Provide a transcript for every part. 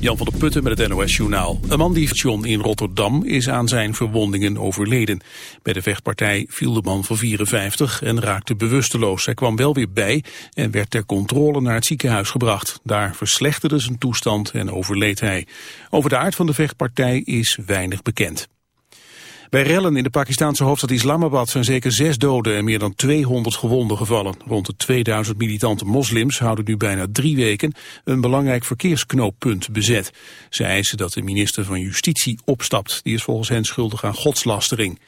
Jan van der Putten met het NOS-journaal. Een man die station in Rotterdam is aan zijn verwondingen overleden. Bij de vechtpartij viel de man van 54 en raakte bewusteloos. Hij kwam wel weer bij en werd ter controle naar het ziekenhuis gebracht. Daar verslechterde zijn toestand en overleed hij. Over de aard van de vechtpartij is weinig bekend. Bij rellen in de Pakistanse hoofdstad Islamabad zijn zeker zes doden en meer dan 200 gewonden gevallen. Rond de 2000 militante moslims houden nu bijna drie weken een belangrijk verkeersknooppunt bezet. Ze eisen dat de minister van Justitie opstapt. Die is volgens hen schuldig aan godslastering.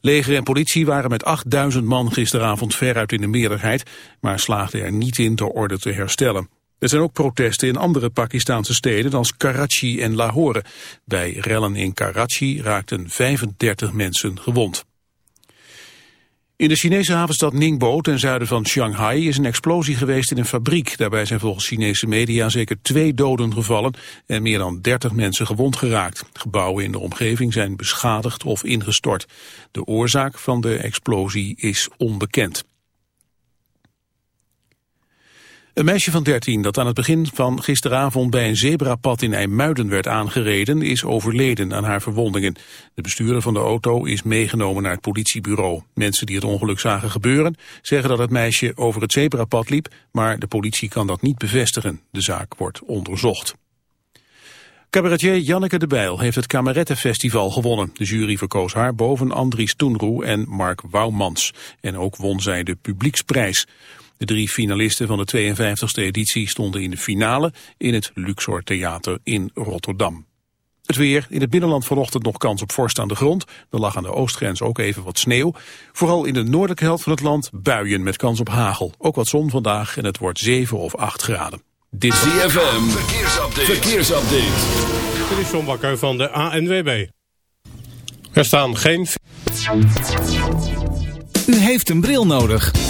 Leger en politie waren met 8000 man gisteravond veruit in de meerderheid, maar slaagden er niet in de orde te herstellen. Er zijn ook protesten in andere Pakistanse steden als Karachi en Lahore. Bij rellen in Karachi raakten 35 mensen gewond. In de Chinese havenstad Ningbo ten zuiden van Shanghai is een explosie geweest in een fabriek. Daarbij zijn volgens Chinese media zeker twee doden gevallen en meer dan 30 mensen gewond geraakt. Gebouwen in de omgeving zijn beschadigd of ingestort. De oorzaak van de explosie is onbekend. Een meisje van 13 dat aan het begin van gisteravond bij een zebrapad in IJmuiden werd aangereden is overleden aan haar verwondingen. De bestuurder van de auto is meegenomen naar het politiebureau. Mensen die het ongeluk zagen gebeuren zeggen dat het meisje over het zebrapad liep, maar de politie kan dat niet bevestigen. De zaak wordt onderzocht. Cabaretier Janneke de Bijl heeft het Kamerettenfestival gewonnen. De jury verkoos haar boven Andries Toenroe en Mark Wouwmans. En ook won zij de publieksprijs. De drie finalisten van de 52e editie stonden in de finale in het Luxor Theater in Rotterdam. Het weer. In het binnenland vanochtend nog kans op vorst aan de grond. Er lag aan de oostgrens ook even wat sneeuw. Vooral in de noordelijke helft van het land buien met kans op hagel. Ook wat zon vandaag en het wordt 7 of 8 graden. Dit is ZFM. Verkeersupdate. Verkeersupdate. Dit is John Bakker van de ANWB. Er staan geen... U heeft een bril nodig.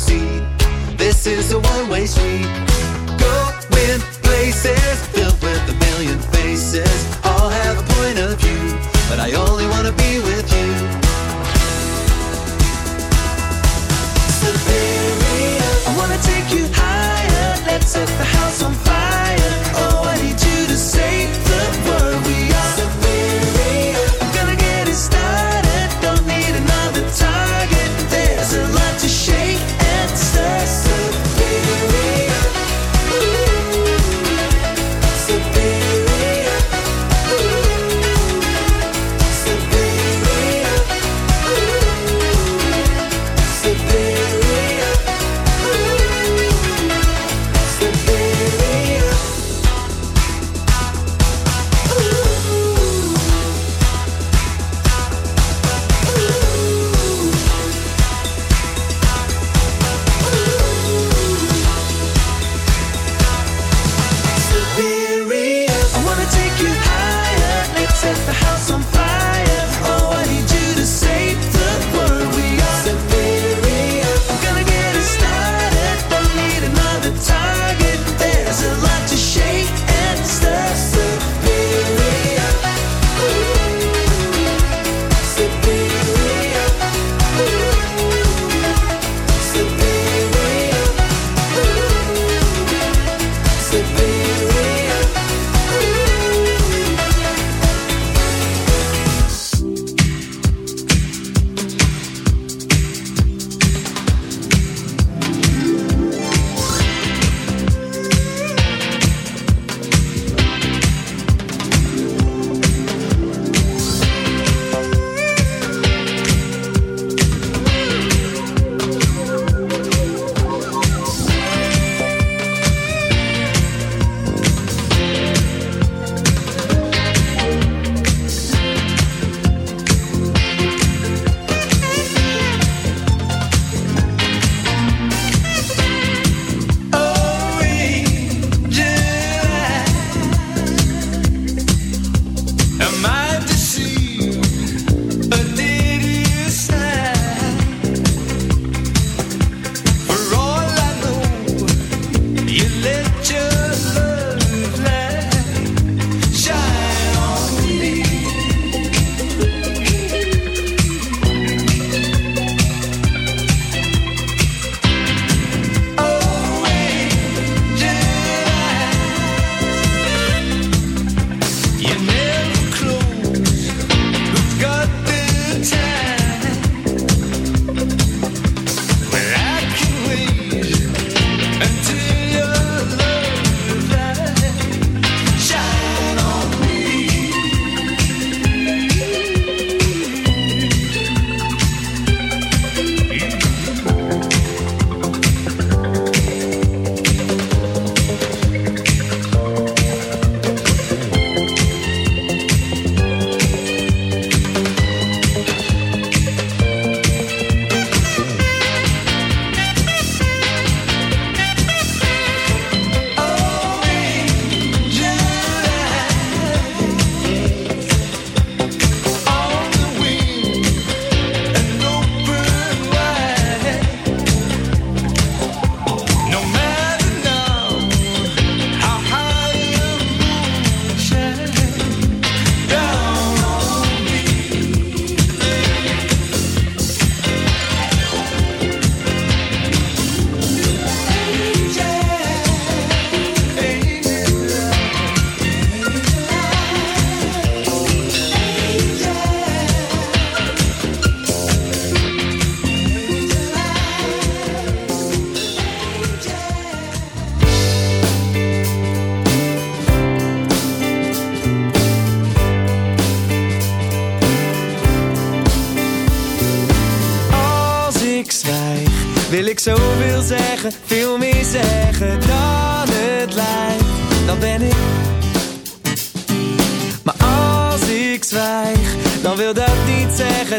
seat. This is a one way street.